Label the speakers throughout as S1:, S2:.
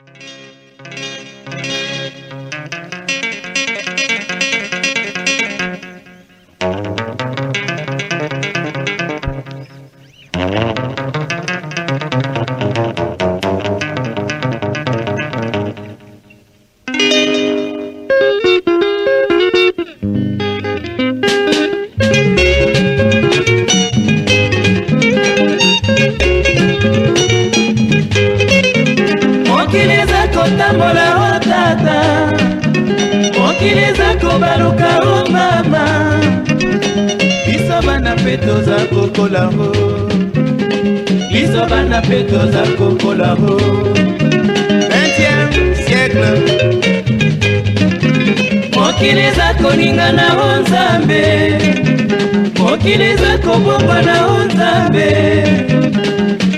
S1: Thank you. mokili eza kotambola o oh, tata mokili eza kobaluka o oh, mama biso bana mpe toza kokola o oh. biso bana mpe toza kokola o 20e siècle mokili eza koningana o nzambe mokili eza kobongwa na o nzambe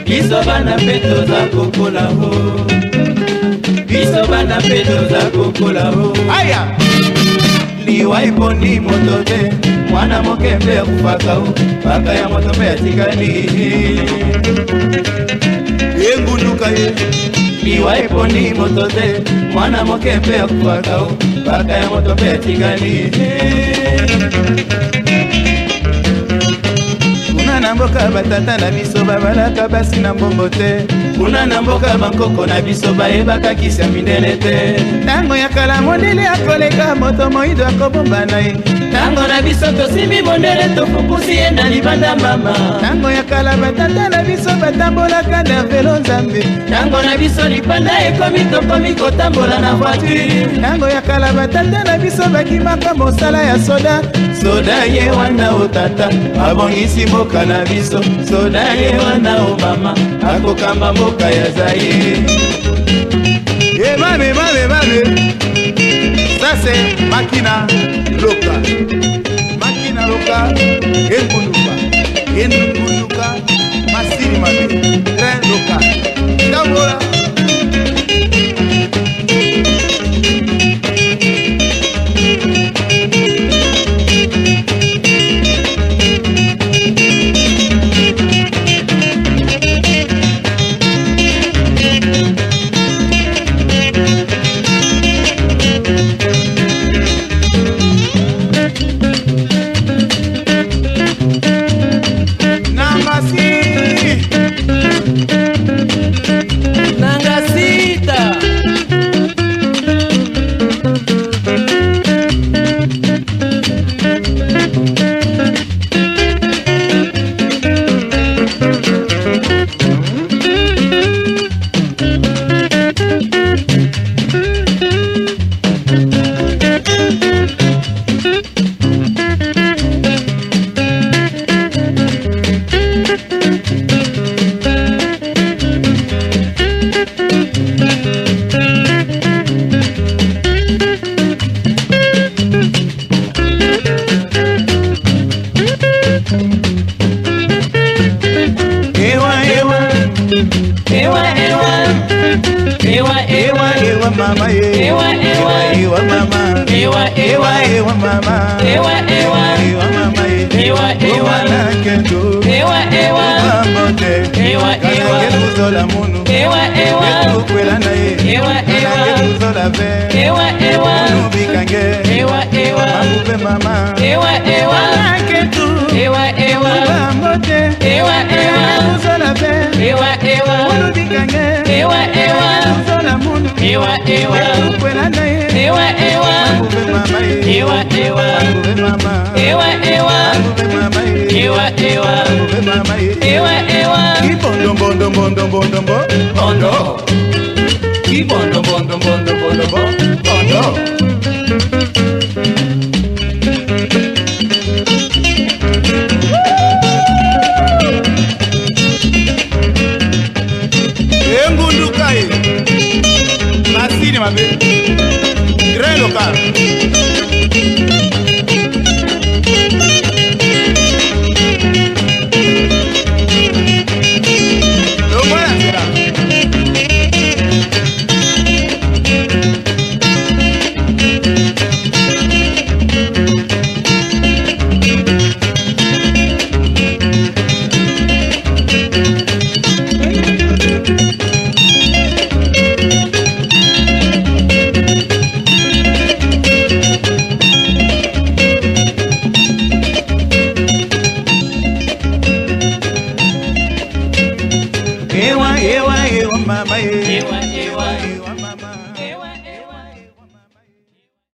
S1: biso bana mpe toza kokola o wana mpe toza kokola o aya liwa epondi moto te mwana moke mpe akufaka o paka ya moto mpe atikali yengunuka ye liwa epondi moto te mwana moke mpe akufaka o paka ya moto mpe atikali na mboka batata na biso babalaka basi na mbongo te kuna na mboka bankoko na biso bayebaka kisa mindele te ntango ya kala mondele akoleka moto moindo akobomba na ye ntango na biso tosimbi mondele tofukusi ye na libanda mama ntango ya kala batata na biso batambolaka na velo nzambe ntango na biso lipanda ekomi tokomi kotambola na voiture ntango ya kala batata na biso bakimaka mosala ya soda soda ye wana otata abongisi mboka na na biso soda ye wana obama akokamba mboka ya zaire emame eh, mame mame sase makina loka makina loka enguluka enguluka masini mabe tren loka tambola mama ewa ewa ewa mama ewa ewa ewa mama ewa ewa ewa mama ewa ewa Ewa kendo ewa ewa Ewa ewa ewa keluzola munu ewa ewa kelukwela Ewa, ye ewa ewa keluzola Ewa, ewa ewa nubikange ewa ewa Ewa mama ewa ewa na kendo ewa ewa mamote ewa ewa keluzola ve ewa ewa nubikange ewa ewa ewa ewa ewa ewa ewa ewa ewa ewa ewa ewa kibondo bondo bondo bondo bondo bondo kibondo bondo bondo bondo bondo Ξεκίνημα δει. Ναι. Κρέλο ewa ewa ewa mama eh. ewa ewa